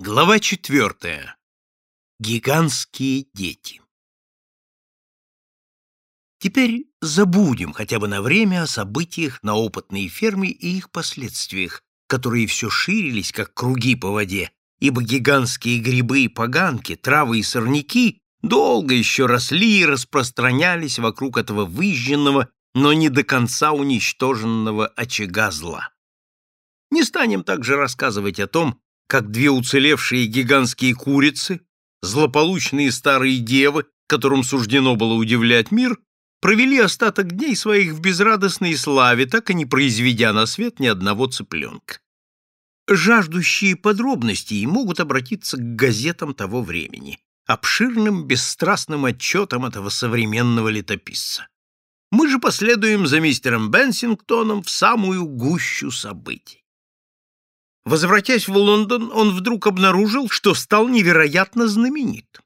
Глава четвертая. Гигантские дети. Теперь забудем хотя бы на время о событиях на опытной ферме и их последствиях, которые все ширились, как круги по воде, ибо гигантские грибы и поганки, травы и сорняки долго еще росли и распространялись вокруг этого выжженного, но не до конца уничтоженного очага зла. Не станем также рассказывать о том, как две уцелевшие гигантские курицы, злополучные старые девы, которым суждено было удивлять мир, провели остаток дней своих в безрадостной славе, так и не произведя на свет ни одного цыпленка. Жаждущие подробностей могут обратиться к газетам того времени, обширным бесстрастным отчетам этого современного летописца. Мы же последуем за мистером Бенсингтоном в самую гущу событий. Возвратясь в Лондон, он вдруг обнаружил, что стал невероятно знаменит.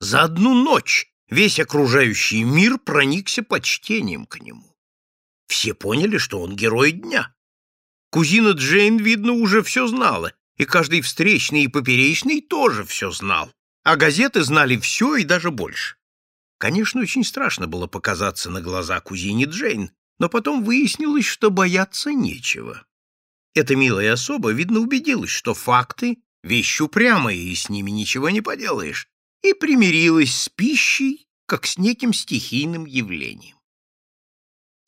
За одну ночь весь окружающий мир проникся почтением к нему. Все поняли, что он герой дня. Кузина Джейн, видно, уже все знала, и каждый встречный и поперечный тоже все знал, а газеты знали все и даже больше. Конечно, очень страшно было показаться на глаза кузине Джейн, но потом выяснилось, что бояться нечего. Эта милая особа, видно, убедилась, что факты — вещь упрямая, и с ними ничего не поделаешь, и примирилась с пищей, как с неким стихийным явлением.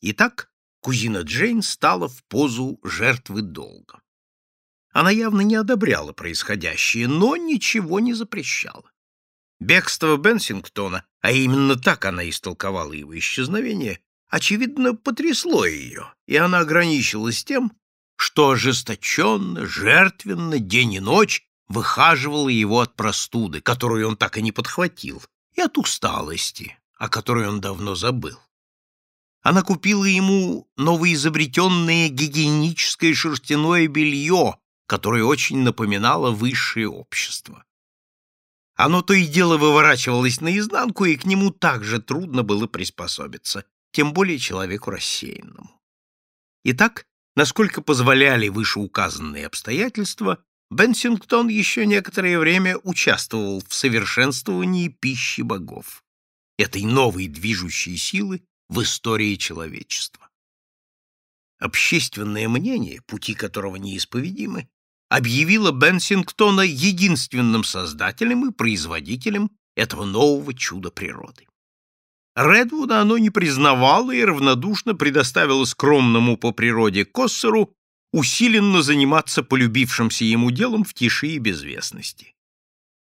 Итак, кузина Джейн стала в позу жертвы долга. Она явно не одобряла происходящее, но ничего не запрещала. Бегство Бенсингтона, а именно так она истолковала его исчезновение, очевидно, потрясло ее, и она ограничилась тем, что ожесточенно, жертвенно, день и ночь выхаживала его от простуды, которую он так и не подхватил, и от усталости, о которой он давно забыл. Она купила ему новоизобретенное гигиеническое шерстяное белье, которое очень напоминало высшее общество. Оно то и дело выворачивалось наизнанку, и к нему также трудно было приспособиться, тем более человеку рассеянному. Итак, Насколько позволяли вышеуказанные обстоятельства, Бенсингтон еще некоторое время участвовал в совершенствовании пищи богов, этой новой движущей силы в истории человечества. Общественное мнение, пути которого неисповедимы, объявило Бенсингтона единственным создателем и производителем этого нового чуда природы. Редвуда оно не признавало и равнодушно предоставило скромному по природе Коссеру усиленно заниматься полюбившимся ему делом в тиши и безвестности.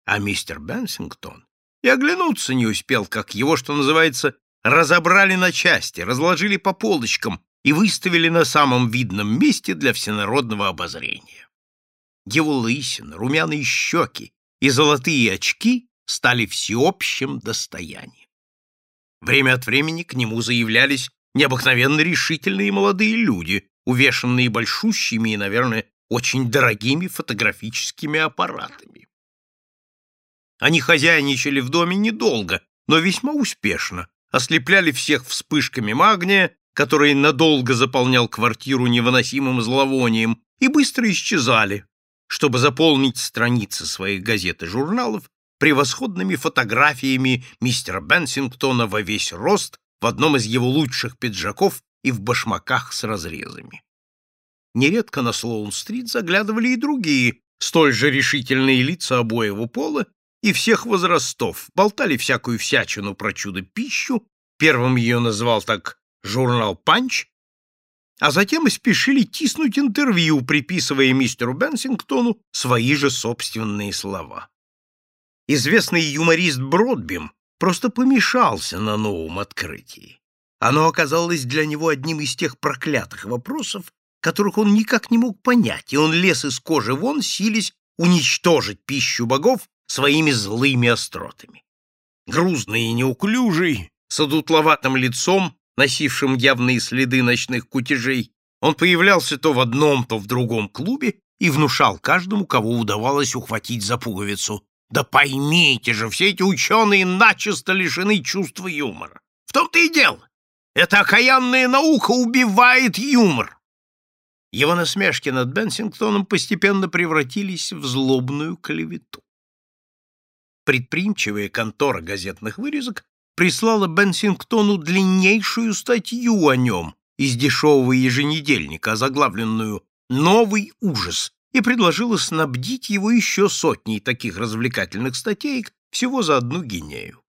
А мистер Бенсингтон и оглянуться не успел, как его, что называется, разобрали на части, разложили по полочкам и выставили на самом видном месте для всенародного обозрения. Его лысина, румяные щеки и золотые очки стали всеобщим достоянием. Время от времени к нему заявлялись необыкновенно решительные молодые люди, увешанные большущими и, наверное, очень дорогими фотографическими аппаратами. Они хозяйничали в доме недолго, но весьма успешно, ослепляли всех вспышками магния, который надолго заполнял квартиру невыносимым зловонием, и быстро исчезали, чтобы заполнить страницы своих газет и журналов превосходными фотографиями мистера Бенсингтона во весь рост в одном из его лучших пиджаков и в башмаках с разрезами. Нередко на Слоун-стрит заглядывали и другие, столь же решительные лица обоего пола и всех возрастов, болтали всякую всячину про чудо-пищу, первым ее назвал так журнал «Панч», а затем и спешили тиснуть интервью, приписывая мистеру Бенсингтону свои же собственные слова. Известный юморист Бродбим просто помешался на новом открытии. Оно оказалось для него одним из тех проклятых вопросов, которых он никак не мог понять, и он лез из кожи вон, сились уничтожить пищу богов своими злыми остротами. Грузный и неуклюжий, с одутловатым лицом, носившим явные следы ночных кутежей, он появлялся то в одном, то в другом клубе и внушал каждому, кого удавалось ухватить за пуговицу. Да поймите же, все эти ученые начисто лишены чувства юмора. В том-то и дело. Эта окаянная наука убивает юмор. его насмешки над Бенсингтоном постепенно превратились в злобную клевету. Предприимчивая контора газетных вырезок прислала Бенсингтону длиннейшую статью о нем из дешевого еженедельника, озаглавленную «Новый ужас», и предложила снабдить его еще сотней таких развлекательных статей всего за одну гинею.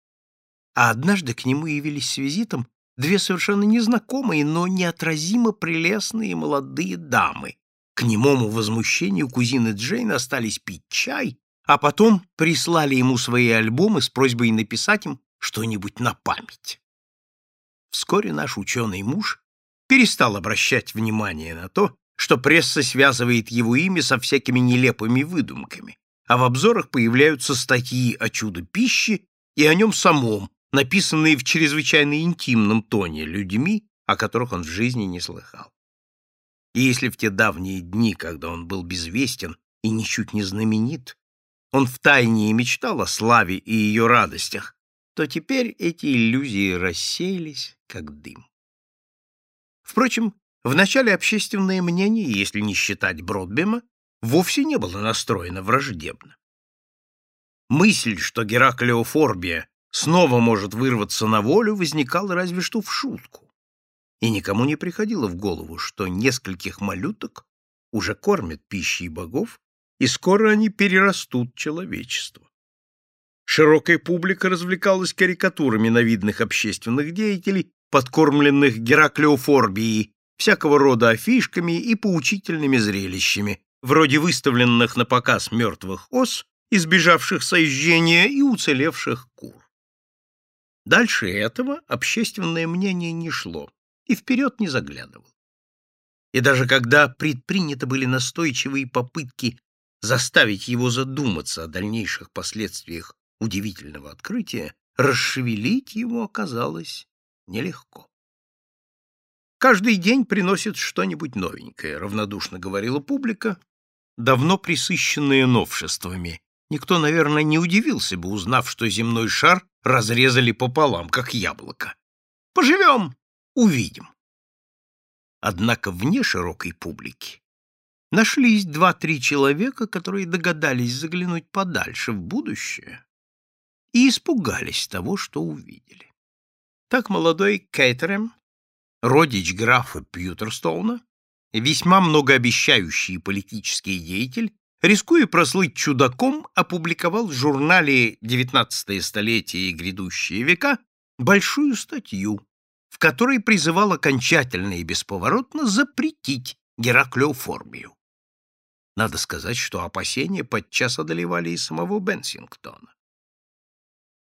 А однажды к нему явились с визитом две совершенно незнакомые, но неотразимо прелестные молодые дамы. К немому возмущению кузины Джейн остались пить чай, а потом прислали ему свои альбомы с просьбой написать им что-нибудь на память. Вскоре наш ученый муж перестал обращать внимание на то, что пресса связывает его имя со всякими нелепыми выдумками, а в обзорах появляются статьи о чудо пищи и о нем самом, написанные в чрезвычайно интимном тоне людьми, о которых он в жизни не слыхал. И если в те давние дни, когда он был безвестен и ничуть не знаменит, он втайне и мечтал о славе и ее радостях, то теперь эти иллюзии рассеялись, как дым. Впрочем, вначале общественное мнение, если не считать Бродбема, вовсе не было настроено враждебно. Мысль, что Гераклеофорбия снова может вырваться на волю, возникало разве что в шутку. И никому не приходило в голову, что нескольких малюток уже кормят пищей богов, и скоро они перерастут человечество. Широкая публика развлекалась карикатурами на видных общественных деятелей, подкормленных Гераклеофорбией, всякого рода афишками и поучительными зрелищами, вроде выставленных на показ мертвых ос, избежавших соезжения и уцелевших кур. Дальше этого общественное мнение не шло и вперед не заглядывало. И даже когда предприняты были настойчивые попытки заставить его задуматься о дальнейших последствиях удивительного открытия, расшевелить его оказалось нелегко. «Каждый день приносит что-нибудь новенькое», — равнодушно говорила публика, давно присыщенная новшествами. Никто, наверное, не удивился бы, узнав, что земной шар разрезали пополам, как яблоко. Поживем, увидим. Однако вне широкой публики нашлись два-три человека, которые догадались заглянуть подальше в будущее и испугались того, что увидели. Так молодой Кейтерем, родич графа Пьютерстоуна, весьма многообещающий политический деятель, рискуя прослыть чудаком, опубликовал в журнале «XIX столетие и грядущие века» большую статью, в которой призывал окончательно и бесповоротно запретить Гераклеоформию. Надо сказать, что опасения подчас одолевали и самого Бенсингтона.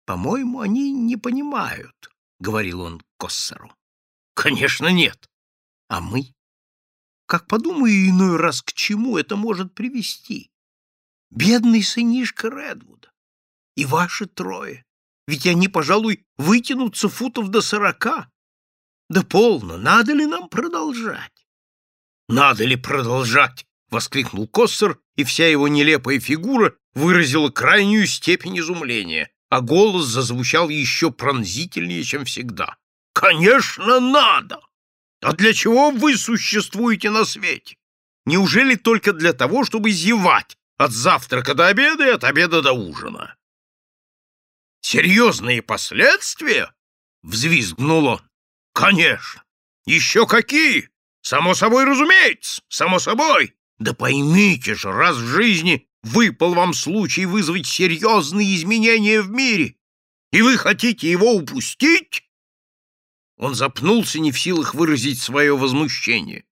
«По-моему, они не понимают», — говорил он Коссеру. «Конечно, нет. А мы? Как подумаю иной раз, к чему это может привести? Бедный сынишка Редвуда. И ваши трое. Ведь они, пожалуй, вытянутся футов до сорока. Да полно, надо ли нам продолжать? Надо ли продолжать? — воскликнул Коссер, и вся его нелепая фигура выразила крайнюю степень изумления, а голос зазвучал еще пронзительнее, чем всегда. «Конечно, надо! А для чего вы существуете на свете? Неужели только для того, чтобы зевать от завтрака до обеда и от обеда до ужина?» «Серьезные последствия?» — взвизгнул он. «Конечно! Еще какие! Само собой, разумеется! Само собой! Да поймите же, раз в жизни выпал вам случай вызвать серьезные изменения в мире, и вы хотите его упустить? Он запнулся, не в силах выразить свое возмущение.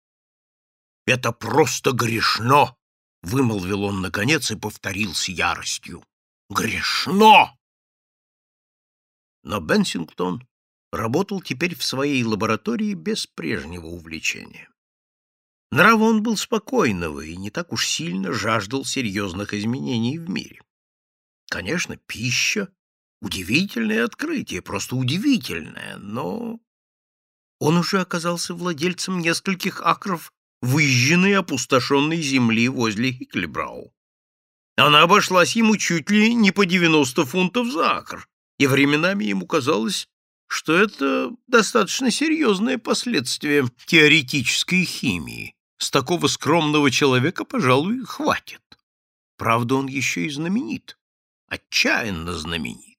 «Это просто грешно!» — вымолвил он наконец и повторил с яростью. «Грешно!» Но Бенсингтон работал теперь в своей лаборатории без прежнего увлечения. Нрава он был спокойного и не так уж сильно жаждал серьезных изменений в мире. Конечно, пища — удивительное открытие, просто удивительное, но он уже оказался владельцем нескольких акров выжженной опустошенной земли возле Хиклебрау. Она обошлась ему чуть ли не по 90 фунтов за акр, и временами ему казалось, что это достаточно серьезное последствие теоретической химии, С такого скромного человека, пожалуй, хватит. Правда, он еще и знаменит, отчаянно знаменит.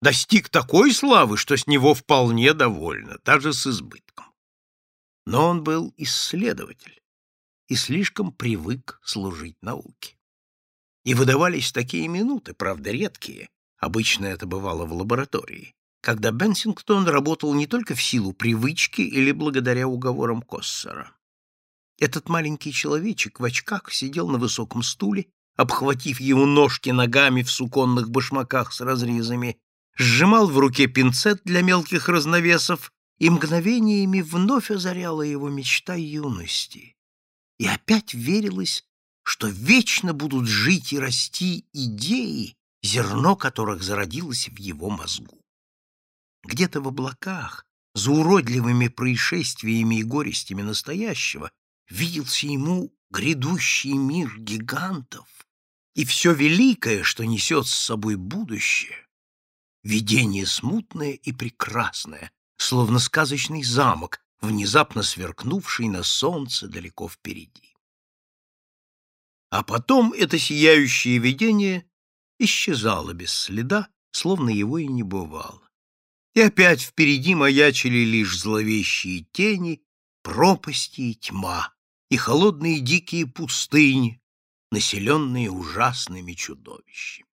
Достиг такой славы, что с него вполне довольна, даже с избытком. Но он был исследователь и слишком привык служить науке. И выдавались такие минуты, правда, редкие, обычно это бывало в лаборатории, когда Бенсингтон работал не только в силу привычки или благодаря уговорам Коссера. Этот маленький человечек в очках сидел на высоком стуле, обхватив его ножки ногами в суконных башмаках с разрезами, сжимал в руке пинцет для мелких разновесов, и мгновениями вновь озаряла его мечта юности. И опять верилось, что вечно будут жить и расти идеи, зерно которых зародилось в его мозгу. Где-то в облаках, за уродливыми происшествиями и горестями настоящего, виделся ему грядущий мир гигантов и все великое, что несет с собой будущее, видение смутное и прекрасное, словно сказочный замок, внезапно сверкнувший на солнце далеко впереди. А потом это сияющее видение исчезало без следа, словно его и не бывало. И опять впереди маячили лишь зловещие тени, пропасти и тьма, и холодные дикие пустыни, населенные ужасными чудовищами.